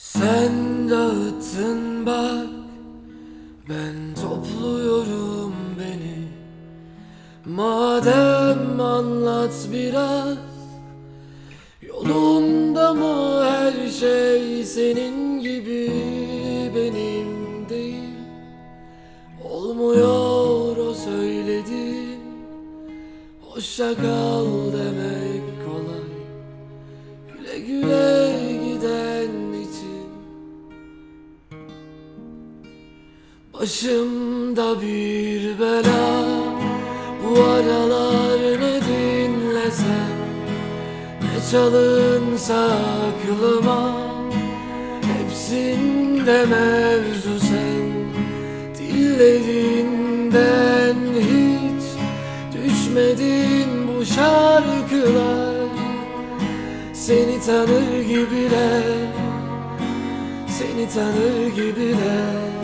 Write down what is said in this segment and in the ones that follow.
Sen dağıttın bak Ben topluyorum beni. Madem anlat biraz Yolunda mı her şey senin gibi benim değil? Olmuyor o söyledin Hoşça kal demek Başımda bir bela Bu aralar ne dinlesem Ne çalınsa aklıma Hepsinde mevzu sen. Dillerinden hiç Düşmedin bu şarkılar. Seni tanır gibiler Seni tanır gibiler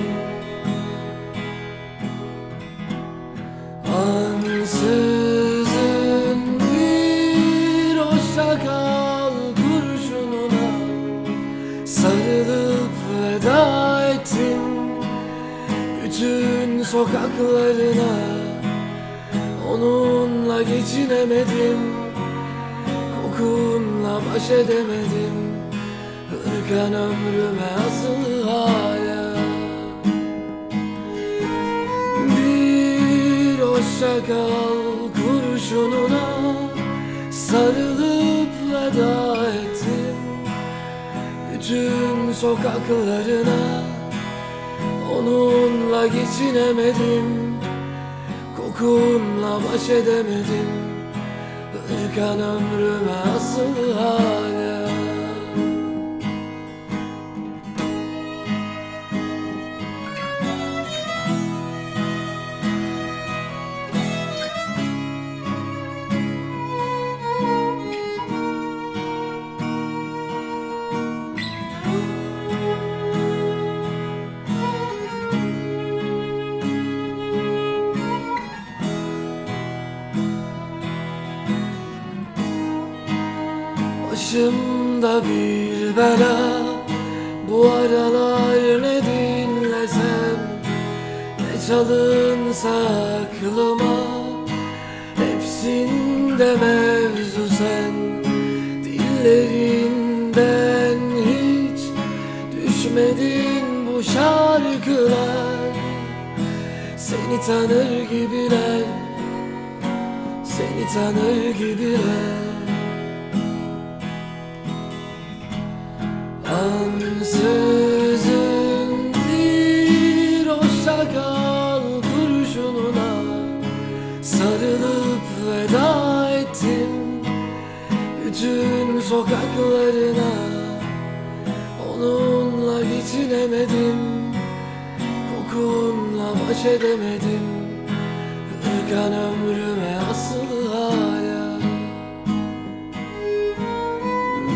veda ettim Bütün sokaklarına. Onunla geçinemedim Kokunla baş edemedim. Hırkan ömrüme asılı hala. Bir hoşça kal kurşununa Sarılıp sokaklarına Onunla geçinemedim Kokunla baş edemedim. Irkan ömrüme asılı Başımda bir bela. Bu aralar ne dinlesem Ne çalınsa aklıma. Hepsinde mevzu sen. Dillerinden hiç Düşmedin bu şarkılar. Seni tanır gibiler Seni tanır gibiler veda ettim Bütün sokaklarına. Onunla geçinemedim Kokunla baş edemedim. Hırkan ömrüme asılı hala.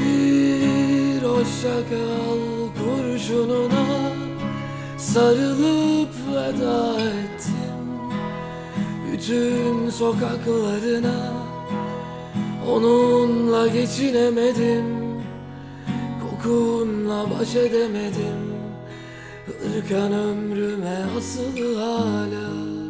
Bir hoşça kal kurşununa Sarılıp veda ettim Bütün sokaklarına. Onunla geçinemedim Kokunla baş edemedim. Irkan ömrüme asılı hala